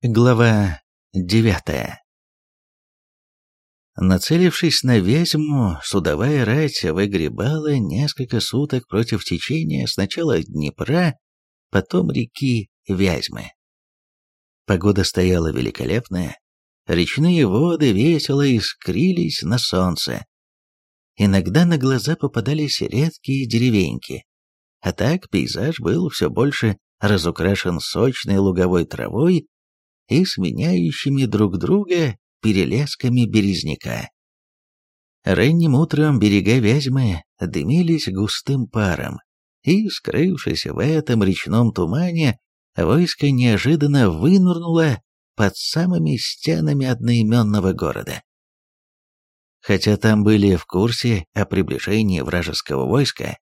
Глава девятая Нацелившись на Вязьму, судовая рать выгребала несколько суток против течения сначала Днепра, потом реки Вязьмы. Погода стояла великолепная, речные воды весело искрились на солнце. Иногда на глаза попадались редкие деревеньки, а так пейзаж был все больше разукрашен сочной луговой травой и сменяющими друг друга перелесками березняка. Ранним утром берега Вязьмы дымились густым паром, и, скрывшись в этом речном тумане, войско неожиданно вынурнуло под самыми стенами одноименного города. Хотя там были в курсе о приближении вражеского войска,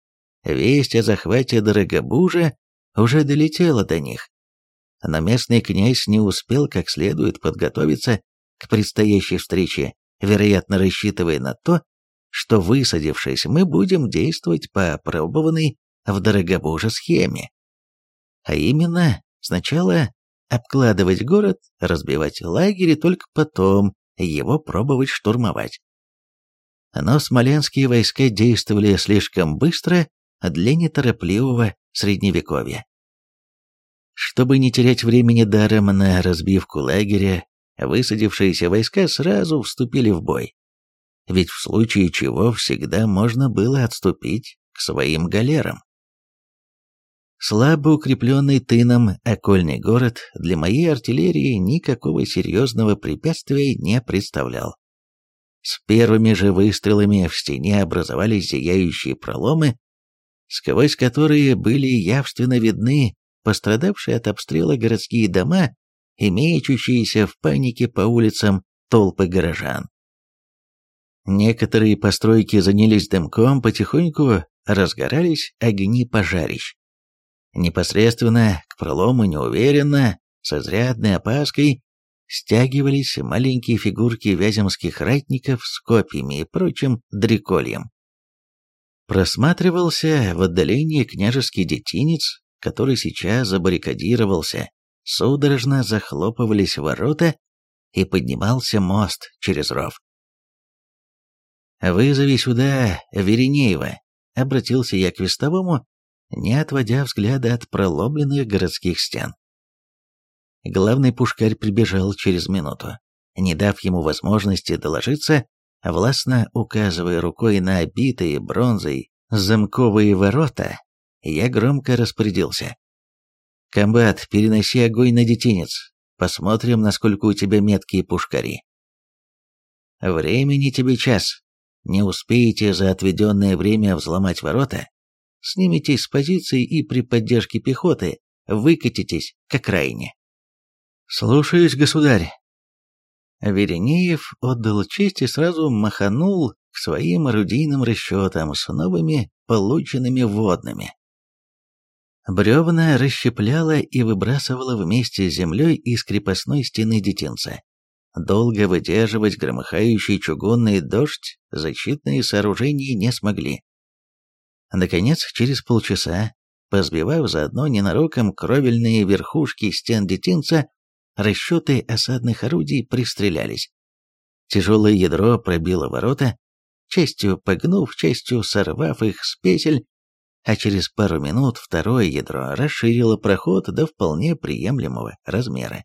весть о захвате Дорогобужа уже долетела до них, но местный князь не успел как следует подготовиться к предстоящей встрече, вероятно рассчитывая на то, что высадившись, мы будем действовать по опробованной в Дорогобуже схеме. А именно, сначала обкладывать город, разбивать лагерь и только потом его пробовать штурмовать. Но смоленские войска действовали слишком быстро для неторопливого средневековья. Чтобы не терять времени даром на разбивку лагеря, высадившиеся войска сразу вступили в бой. Ведь в случае чего всегда можно было отступить к своим галерам. Слабо укрепленный тыном окольный город для моей артиллерии никакого серьезного препятствия не представлял. С первыми же выстрелами в стене образовались зияющие проломы, сквозь которые были явственно видны пострадавшие от обстрела городские дома и мечущиеся в панике по улицам толпы горожан. Некоторые постройки занялись дымком, потихоньку разгорались огни пожарищ. Непосредственно к пролому неуверенно, с изрядной опаской, стягивались маленькие фигурки вяземских ратников с копьями и прочим дрекольем. Просматривался в отдалении княжеский детинец, который сейчас забаррикадировался, судорожно захлопывались ворота и поднимался мост через ров. «Вызови сюда Веренеева», — обратился я к вестовому, не отводя взгляда от проломленных городских стен. Главный пушкарь прибежал через минуту. Не дав ему возможности доложиться, властно указывая рукой на обитые бронзой замковые ворота, я громко распорядился. «Комбат, переноси огонь на детинец. Посмотрим, насколько у тебя меткие пушкари». «Времени тебе час. Не успеете за отведенное время взломать ворота? Сниметесь с позиций и при поддержке пехоты выкатитесь к окраине». «Слушаюсь, государь». Веренеев отдал честь и сразу маханул к своим орудийным расчетам с новыми полученными водными. Бревна расщепляла и выбрасывала вместе с землей из крепостной стены детинца. Долго выдерживать громыхающий чугунный дождь защитные сооружения не смогли. Наконец, через полчаса, позбивав заодно ненароком кровельные верхушки стен детинца, расчеты осадных орудий пристрелялись. Тяжелое ядро пробило ворота, частью погнув, частью сорвав их с петель, а через пару минут второе ядро расширило проход до вполне приемлемого размера.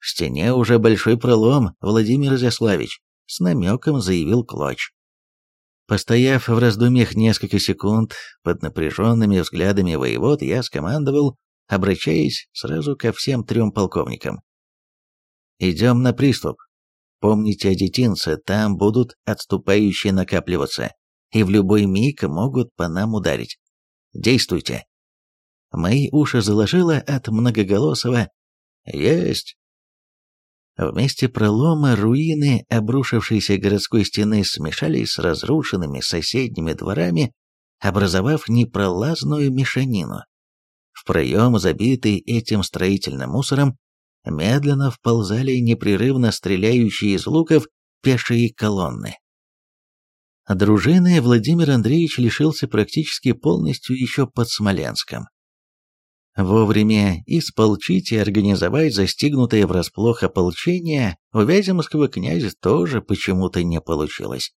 «В стене уже большой пролом, Владимир Изяславич», — с намеком заявил Клоч. Постояв в раздумьях несколько секунд, под напряженными взглядами воевод, я скомандовал, обращаясь сразу ко всем трем полковникам. «Идем на приступ. Помните о детинце, там будут отступающие накапливаться и в любой миг могут по нам ударить. Действуйте. Мои уши заложило от многоголосого «Есть!». Вместе пролома руины обрушившейся городской стены смешались с разрушенными соседними дворами, образовав непролазную мешанину. В проем, забитый этим строительным мусором, медленно вползали непрерывно стреляющие из луков пешие колонны. Дружины Владимир Андреевич лишился практически полностью еще под Смоленском. Вовремя исполчить и организовать застигнутое врасплох ополчение у Вяземского князя тоже почему-то не получилось.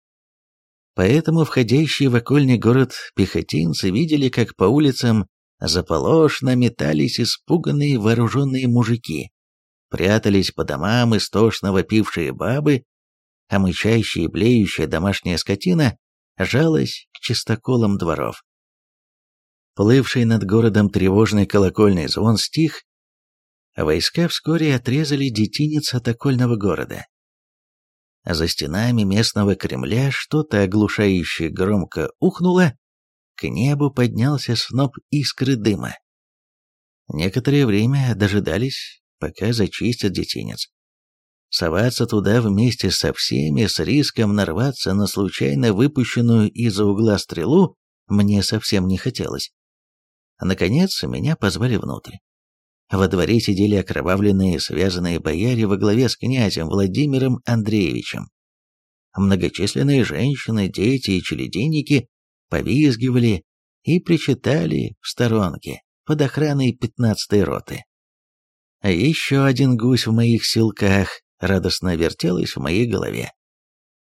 Поэтому входящие в окольный город пехотинцы видели, как по улицам заполошно метались испуганные вооруженные мужики, прятались по домам истошно вопившие бабы, а мычащая и блеющая домашняя скотина жалась к чистоколам дворов. Плывший над городом тревожный колокольный звон стих, а войска вскоре отрезали детинец от окольного города. За стенами местного Кремля что-то оглушающе громко ухнуло, к небу поднялся сноп искры дыма. Некоторое время дожидались, пока зачистят детинец. Соваться туда вместе со всеми с риском нарваться на случайно выпущенную из-за угла стрелу мне совсем не хотелось. Наконец, меня позвали внутрь. Во дворе сидели окровавленные связанные бояре во главе с князем Владимиром Андреевичем. Многочисленные женщины, дети и челединники повизгивали и причитали в сторонке под охраной пятнадцатой роты. А еще один гусь в моих силках радостно вертелась в моей голове.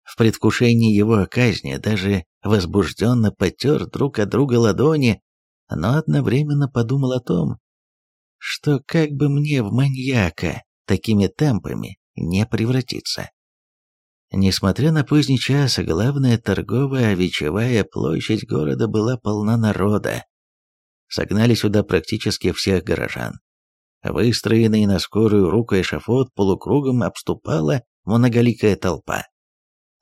В предвкушении его казни даже возбужденно потер друг от друга ладони но одновременно подумал о том, что как бы мне в маньяка такими темпами не превратиться. Несмотря на поздний час, главная торговая вечевая площадь города была полна народа. Согнали сюда практически всех горожан. Выстроенный на скорую руку эшафот полукругом обступала многоликая толпа.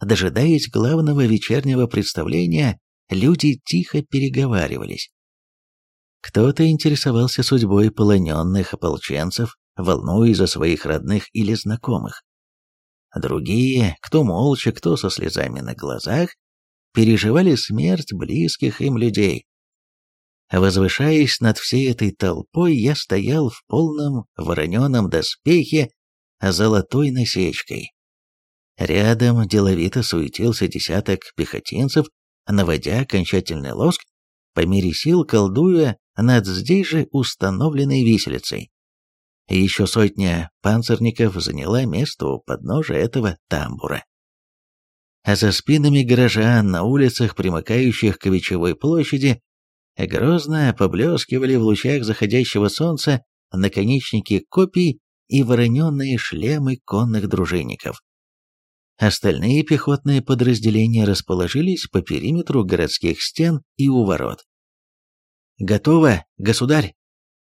Дожидаясь главного вечернего представления, люди тихо переговаривались. Кто-то интересовался судьбой полоненных ополченцев, волнуясь за своих родных или знакомых. Другие, кто молча, кто со слезами на глазах, переживали смерть близких им людей. Возвышаясь над всей этой толпой, я стоял в полном вороненом доспехе золотой насечкой. Рядом деловито суетился десяток пехотинцев, наводя окончательный лоск, по мере сил колдуя над здесь же установленной виселицей. Еще сотня панцирников заняла место у подножия этого тамбура. А за спинами горожан на улицах, примыкающих к Вечевой площади, грозно поблескивали в лучах заходящего солнца наконечники копий и вороненные шлемы конных дружинников. Остальные пехотные подразделения расположились по периметру городских стен и у ворот. «Готово, государь!»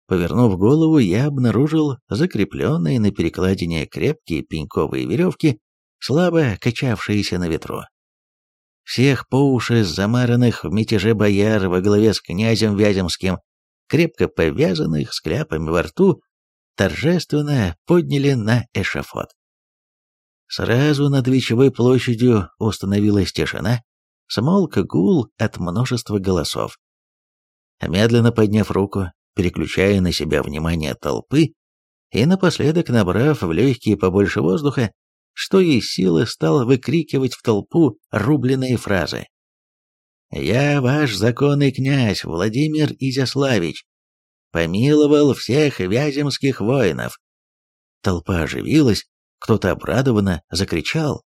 Повернув голову, я обнаружил закрепленные на перекладине крепкие пеньковые веревки, слабо качавшиеся на ветру. Всех по уши замаранных в мятеже бояр во главе с князем Вяземским, крепко повязанных с кляпами во рту, торжественно подняли на эшафот. Сразу над Вечевой площадью установилась тишина, смолк гул от множества голосов. Медленно подняв руку, переключая на себя внимание толпы, и напоследок, набрав в легкие побольше воздуха, что из силы стал выкрикивать в толпу рубленые фразы. «Я ваш законный князь Владимир Изяславич, помиловал всех вяземских воинов». Толпа оживилась, кто-то обрадованно закричал.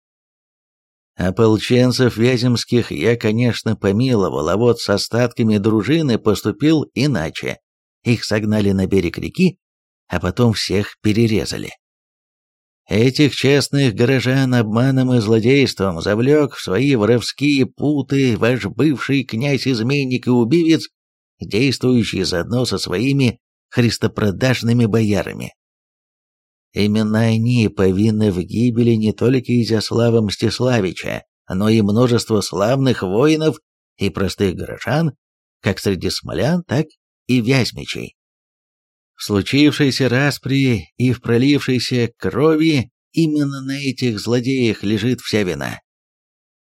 Ополченцев Вяземских я, конечно, помиловал, а вот с остатками дружины поступил иначе. Их согнали на берег реки, а потом всех перерезали. Этих честных горожан обманом и злодейством завлек в свои воровские путы ваш бывший князь-изменник и убивец, действующий заодно со своими христопродажными боярами. Именно они повинны в гибели не только Изяслава Мстиславича, но и множество славных воинов и простых горожан, как среди смолян, так и вязьмичей. В случившейся распри и в пролившейся крови именно на этих злодеях лежит вся вина.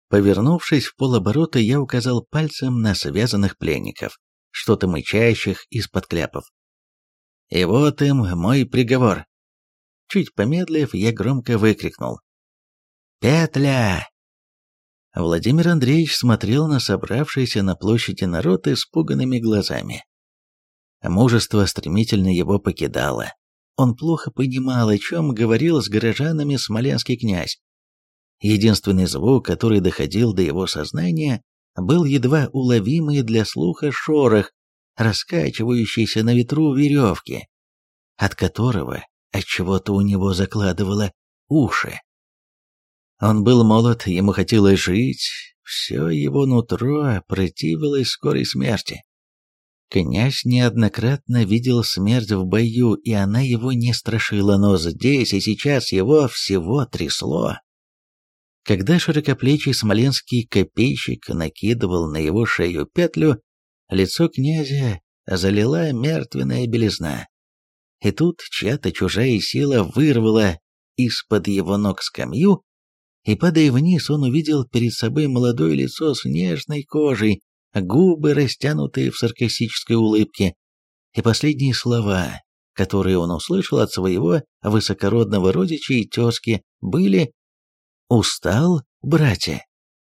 Повернувшись в полоборота, я указал пальцем на связанных пленников, что-то мычащих из-под кляпов. И вот им мой приговор. Чуть помедлив, я громко выкрикнул. «Петля!» Владимир Андреевич смотрел на собравшийся на площади народ испуганными глазами. Мужество стремительно его покидало. Он плохо понимал, о чем говорил с горожанами смоленский князь. Единственный звук, который доходил до его сознания, был едва уловимый для слуха шорох, раскачивающийся на ветру веревки, от которого от чего то у него закладывало уши. Он был молод, ему хотелось жить, все его нутро противилось скорой смерти. Князь неоднократно видел смерть в бою, и она его не страшила, но здесь и сейчас его всего трясло. Когда широкоплечий смоленский копейщик накидывал на его шею петлю, лицо князя залила мертвенная белизна. И тут чья-то чужая сила вырвала из-под его ног скамью, и, падая вниз, он увидел перед собой молодое лицо с нежной кожей, губы, растянутые в саркастической улыбке, и последние слова, которые он услышал от своего высокородного родича и тезки, были «Устал, братья?»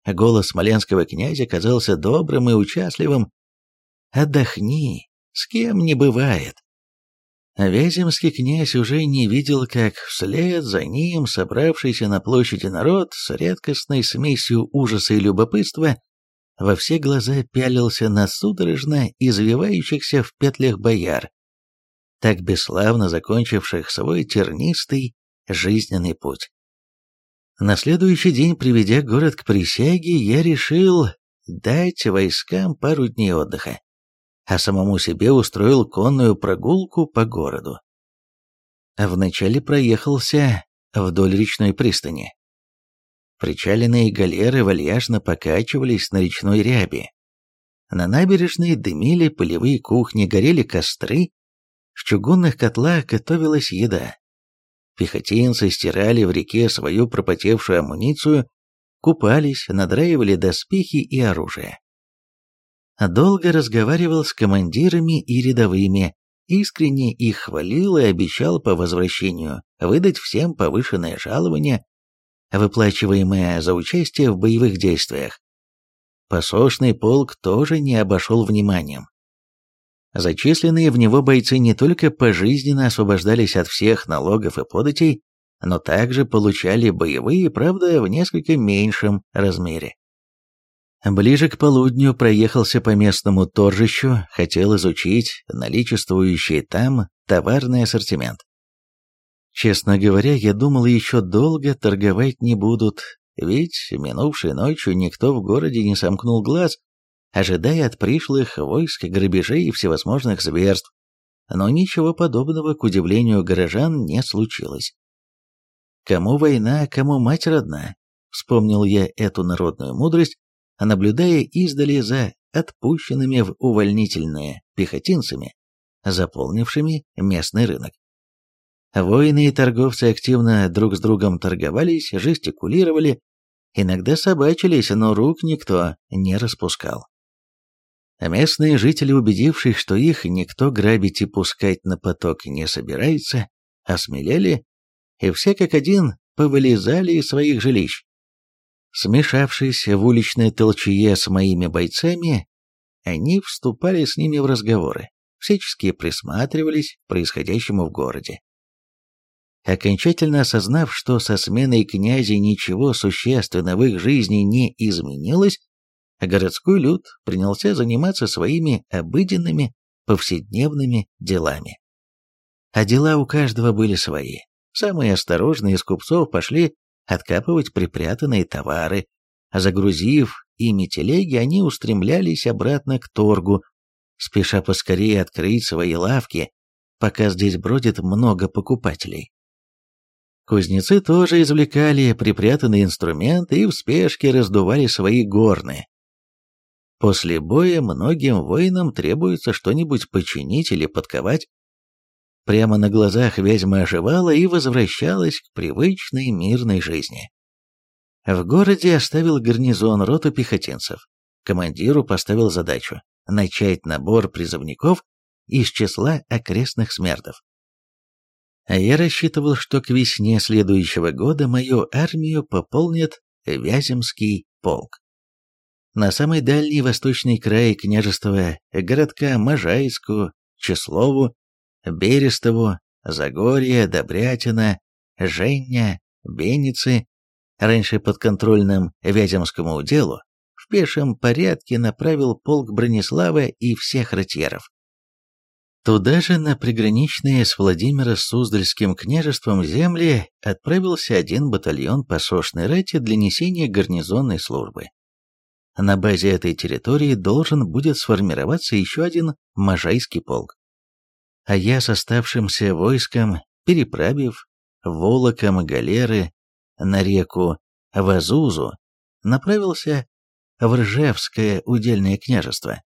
Голос смоленского князя казался добрым и участливым. «Отдохни, с кем не бывает». А Вяземский князь уже не видел, как вслед за ним собравшийся на площади народ с редкостной смесью ужаса и любопытства во все глаза пялился на судорожно извивающихся в петлях бояр, так бесславно закончивших свой тернистый жизненный путь. На следующий день, приведя город к присяге, я решил дать войскам пару дней отдыха а самому себе устроил конную прогулку по городу. Вначале проехался вдоль речной пристани. Причаленные галеры вальяжно покачивались на речной ряби. На набережной дымили полевые кухни, горели костры, в чугунных котлах готовилась еда. Пехотинцы стирали в реке свою пропотевшую амуницию, купались, надраивали доспехи и оружие долго разговаривал с командирами и рядовыми, искренне их хвалил и обещал по возвращению выдать всем повышенное жалование, выплачиваемое за участие в боевых действиях. Посошный полк тоже не обошел вниманием. Зачисленные в него бойцы не только пожизненно освобождались от всех налогов и податей, но также получали боевые, правда, в несколько меньшем размере. Ближе к полудню проехался по местному торжищу, хотел изучить наличествующий там товарный ассортимент. Честно говоря, я думал, еще долго торговать не будут, ведь минувшей ночью никто в городе не сомкнул глаз, ожидая от пришлых войск грабежей и всевозможных зверств. Но ничего подобного, к удивлению горожан, не случилось. Кому война, кому мать родна, вспомнил я эту народную мудрость, наблюдая издали за отпущенными в увольнительные пехотинцами, заполнившими местный рынок. Воины и торговцы активно друг с другом торговались, жестикулировали, иногда собачились, но рук никто не распускал. Местные жители, убедившись, что их никто грабить и пускать на поток не собирается, осмелели, и все как один повылезали из своих жилищ. Смешавшись в уличной толчье с моими бойцами, они вступали с ними в разговоры, всячески присматривались к происходящему в городе. Окончательно осознав, что со сменой князя ничего существенно в их жизни не изменилось, городской люд принялся заниматься своими обыденными повседневными делами. А дела у каждого были свои. Самые осторожные из купцов пошли откапывать припрятанные товары, а загрузив ими телеги, они устремлялись обратно к торгу, спеша поскорее открыть свои лавки, пока здесь бродит много покупателей. Кузнецы тоже извлекали припрятанные инструменты и в спешке раздували свои горны. После боя многим воинам требуется что-нибудь починить или подковать, Прямо на глазах Вязьма оживала и возвращалась к привычной мирной жизни. В городе оставил гарнизон роту пехотинцев. Командиру поставил задачу начать набор призывников из числа окрестных смердов. А я рассчитывал, что к весне следующего года мою армию пополнит Вяземский полк. На самый дальний восточный край княжества, городка Можайску, Числову, Берестову, Загорье, Добрятина, Женя, Беницы, раньше подконтрольным Вяземскому уделу, в пешем порядке направил полк Бронислава и всех ратьеров. Туда же на приграничные с Владимира Суздальским княжеством земли отправился один батальон посошной рати для несения гарнизонной службы. На базе этой территории должен будет сформироваться еще один Можайский полк. А я с оставшимся войском, переправив волоком галеры на реку Вазузу, направился в Ржевское удельное княжество.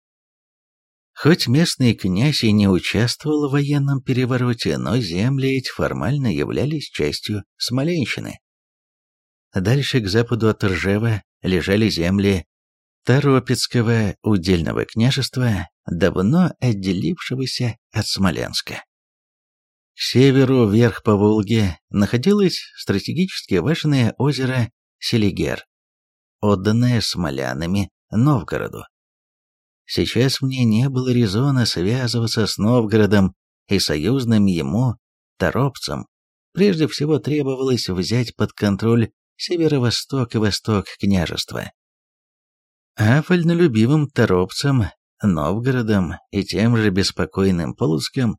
Хоть местный князь и не участвовал в военном перевороте, но земли эти формально являлись частью Смоленщины. Дальше к западу от Ржева лежали земли Торопецкого удельного княжества, давно отделившегося от Смоленска. К северу, вверх по Волге, находилось стратегически важное озеро Селигер, отданное смолянами Новгороду. Сейчас мне не было резона связываться с Новгородом и союзным ему торопцем. Прежде всего требовалось взять под контроль северо-восток и восток княжества а вольнолюбивым торопцам, Новгородом и тем же беспокойным Полоцком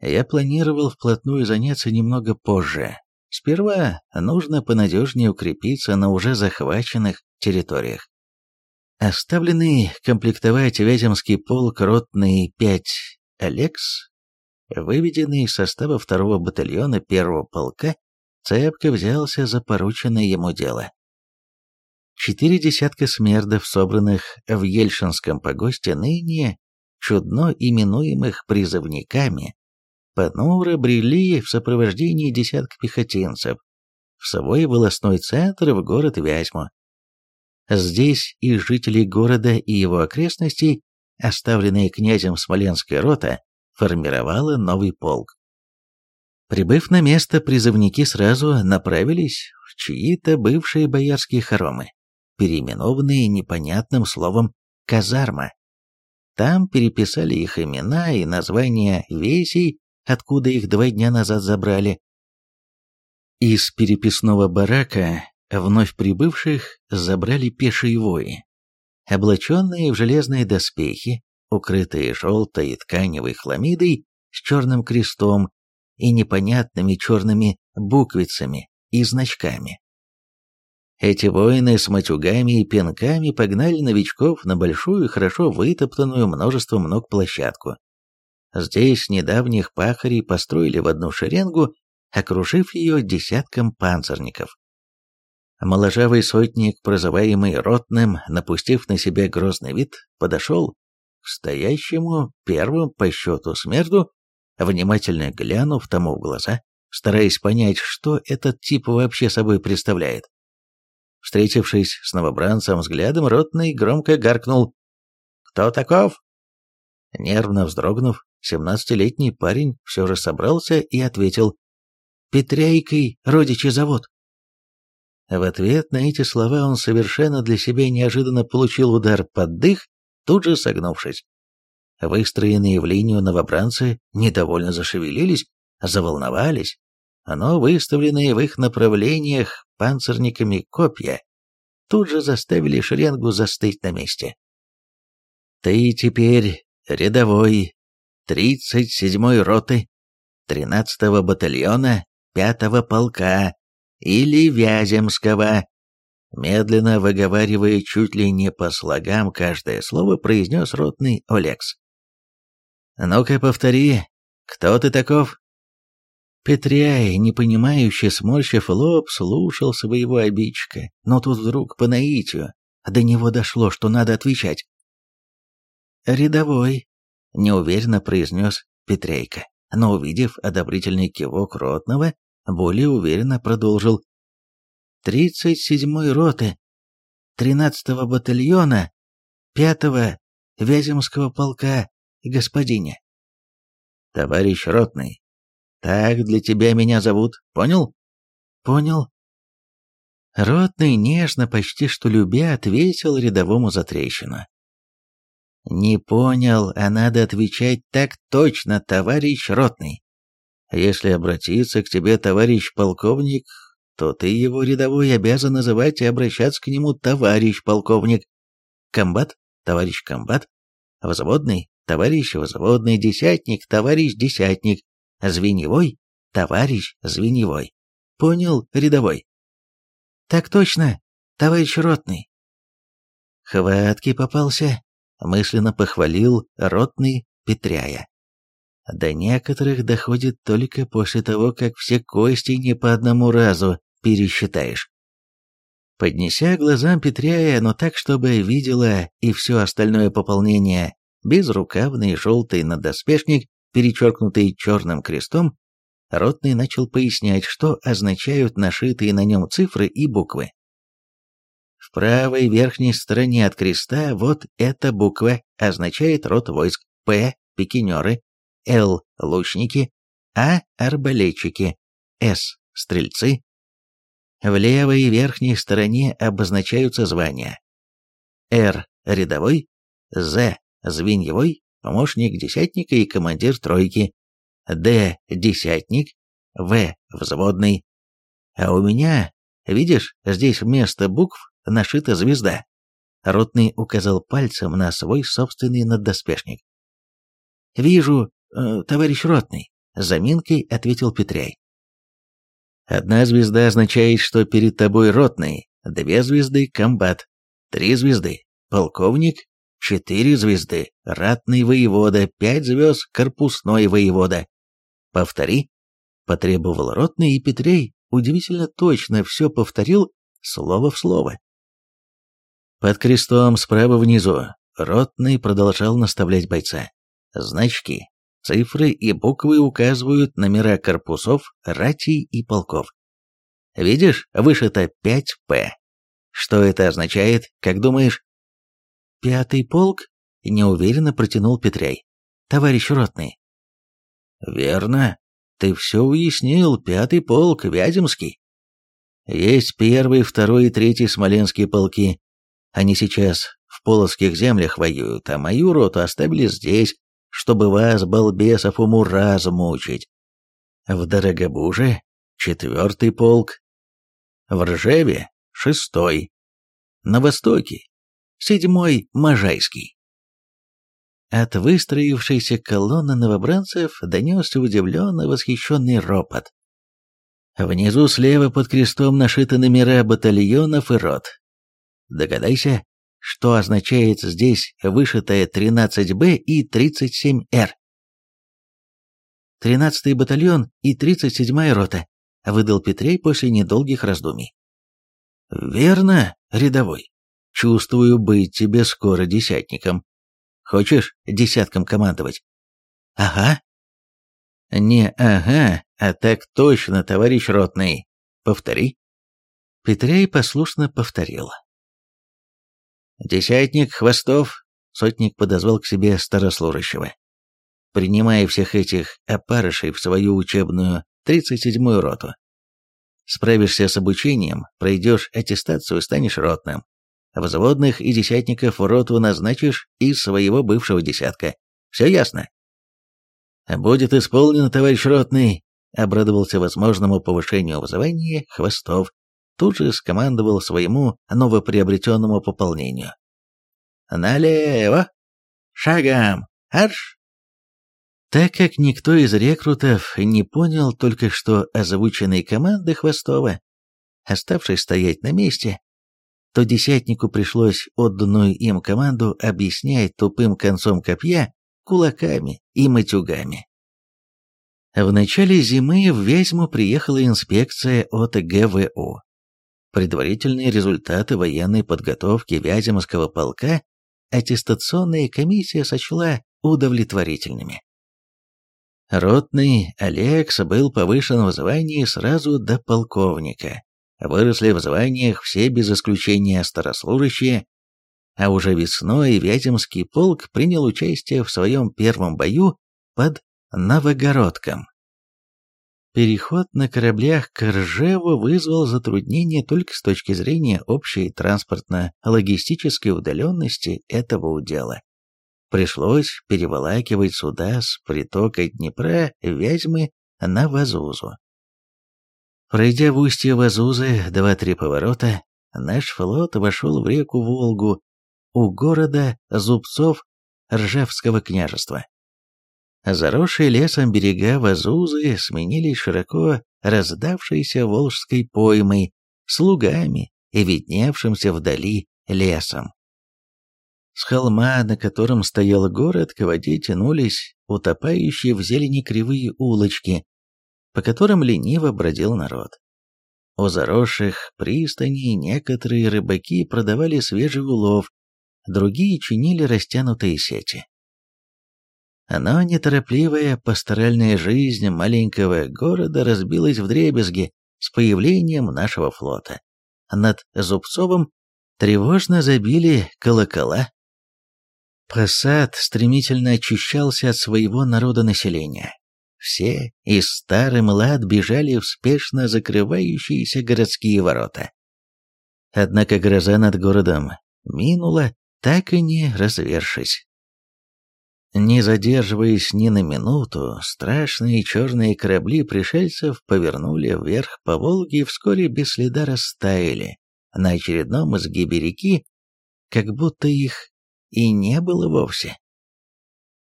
я планировал вплотную заняться немного позже. Сперва нужно понадежнее укрепиться на уже захваченных территориях. Оставленный комплектовать Вяземский полк ротный 5 «Алекс», выведенный из состава второго батальона первого полка, цепко взялся за порученное ему дело. Четыре десятка смердов, собранных в Ельшинском погосте, ныне чудно именуемых призывниками, понуро брели в сопровождении десятка пехотинцев в свой волосной центр в город Вязьму. Здесь и жители города и его окрестностей, оставленные князем Смоленская рота, формировала новый полк. Прибыв на место, призывники сразу направились в чьи-то бывшие боярские хоромы переименованные непонятным словом «казарма». Там переписали их имена и названия весей, откуда их два дня назад забрали. Из переписного барака вновь прибывших забрали пешие вои, облаченные в железные доспехи, укрытые желтой тканевой хламидой с черным крестом и непонятными черными буквицами и значками. Эти воины с матюгами и пинками погнали новичков на большую, хорошо вытоптанную множеством ног площадку. Здесь недавних пахарей построили в одну шеренгу, окружив ее десятком панцирников. Моложавый сотник, прозываемый Ротным, напустив на себя грозный вид, подошел к стоящему первым по счету смерду, внимательно глянув тому в глаза, стараясь понять, что этот тип вообще собой представляет. Встретившись с новобранцем взглядом, ротный громко гаркнул «Кто таков?» Нервно вздрогнув, семнадцатилетний парень все же собрался и ответил «Петряйкой родичи зовут». В ответ на эти слова он совершенно для себя неожиданно получил удар под дых, тут же согнувшись. Выстроенные в линию новобранцы недовольно зашевелились, заволновались, но выставленные в их направлениях панцирниками копья тут же заставили шеренгу застыть на месте. «Ты теперь рядовой 37-й роты 13-го батальона 5-го полка или Вяземского», медленно выговаривая чуть ли не по слогам каждое слово, произнес ротный Олекс. «Ну-ка повтори, кто ты таков?» Петряй, непонимающе сморщив лоб, слушал своего обидчика, но тут вдруг по наитию до него дошло, что надо отвечать. «Рядовой», — неуверенно произнес Петрейка, но, увидев одобрительный кивок Ротного, более уверенно продолжил. «Тридцать седьмой роты, тринадцатого батальона, пятого Вяземского полка, господине». «Товарищ Ротный, так для тебя меня зовут, понял? Понял. Ротный нежно, почти что любя, ответил рядовому за трещину. «Не понял, а надо отвечать так точно, товарищ ротный. Если обратиться к тебе, товарищ полковник, то ты его рядовой обязан называть и обращаться к нему товарищ полковник. Комбат, товарищ комбат, взводный, товарищ взводный, десятник, товарищ десятник, звеневой, товарищ звеневой. Понял, рядовой? Так точно, товарищ ротный. Хватки попался, мысленно похвалил ротный Петряя. До некоторых доходит только после того, как все кости не по одному разу пересчитаешь. Поднеся глазам Петряя, но так, чтобы видела и все остальное пополнение, безрукавный желтый надоспешник, перечеркнутый черным крестом, Ротный начал пояснять, что означают нашитые на нем цифры и буквы. В правой верхней стороне от креста вот эта буква означает род войск, П – пикинеры, Л – лучники, А – арбалетчики, С – стрельцы, в левой верхней стороне обозначаются звания. Р – рядовой, З – звеньевой, помощник десятника и командир тройки, Д – десятник, В – взводный. А у меня, видишь, здесь вместо букв нашита звезда. Ротный указал пальцем на свой собственный наддоспешник. «Вижу, товарищ Ротный», — заминкой ответил Петряй. Одна звезда означает, что перед тобой ротный, две звезды – комбат, три звезды – полковник, четыре звезды – ратный воевода, пять звезд – корпусной воевода. Повтори, потребовал ротный, и Петрей удивительно точно все повторил слово в слово. Под крестом справа внизу ротный продолжал наставлять бойца. Значки, Цифры и буквы указывают номера корпусов, ратей и полков. Видишь, вышито 5П. Что это означает, как думаешь? Пятый полк? Неуверенно протянул Петряй. Товарищ ротный. Верно. Ты все уяснил, пятый полк, Вяземский. Есть первый, второй и третий смоленские полки. Они сейчас в полоцких землях воюют, а мою роту оставили здесь, чтобы вас, балбесов, уму-разу мучить. В Дорогобуже — четвертый полк, в Ржеве — шестой, на востоке — седьмой Можайский. От выстроившейся колонны новобранцев донесся удивленный восхищенный ропот. Внизу слева под крестом нашиты номера батальонов и рот. Догадайся, что означает здесь вышитое 13Б и 37Р. 13-й батальон и 37-я рота, выдал Петрей после недолгих раздумий. Верно, рядовой. Чувствую быть тебе скоро десятником. Хочешь десятком командовать? Ага. Не ага, а так точно, товарищ ротный. Повтори. Петрей послушно повторил. «Десятник Хвостов», — сотник подозвал к себе старослужащего. «Принимая всех этих опарышей в свою учебную 37-ю роту. Справишься с обучением, пройдешь аттестацию, станешь ротным. Взводных и десятников в роту назначишь из своего бывшего десятка. Все ясно?» «Будет исполнено, товарищ ротный», — обрадовался возможному повышению в звании Хвостов, тут же скомандовал своему новоприобретенному пополнению. «Налево! Шагом! Арш!» Так как никто из рекрутов не понял только что озвученной команды Хвостова, оставшись стоять на месте, то десятнику пришлось отданную им команду объяснять тупым концом копья, кулаками и матюгами. В начале зимы в Вязьму приехала инспекция от ГВУ. Предварительные результаты военной подготовки Вяземского полка аттестационная комиссия сочла удовлетворительными. Ротный Алекс был повышен в звании сразу до полковника. Выросли в званиях все без исключения старослужащие, а уже весной Вяземский полк принял участие в своем первом бою под Новогородком. Переход на кораблях к Ржеву вызвал затруднения только с точки зрения общей транспортно-логистической удаленности этого удела. пришлось переволакивать суда с притока Днепра Вязьмы на Вазузу. Пройдя в устье Вазузы два-три поворота, наш флот вошел в реку Волгу у города Зубцов Ржевского княжества. Заросшие лесом берега Вазузы сменились широко раздавшейся Волжской поймой, слугами и видневшимся вдали лесом. С холма, на котором стоял город, к воде тянулись утопающие в зелени кривые улочки, по которым лениво бродил народ. У заросших пристаней некоторые рыбаки продавали свежий улов, другие чинили растянутые сети. Но неторопливая пасторальная жизнь маленького города разбилась в дребезги с появлением нашего флота. Над Зубцовым тревожно забили колокола. Посад стремительно очищался от своего народонаселения. Все, и старый млад, бежали в спешно закрывающиеся городские ворота. Однако гроза над городом минула, так и не развершись. Не задерживаясь ни на минуту, страшные черные корабли пришельцев повернули вверх по Волге и вскоре без следа растаяли на очередном изгибе реки, как будто их и не было вовсе.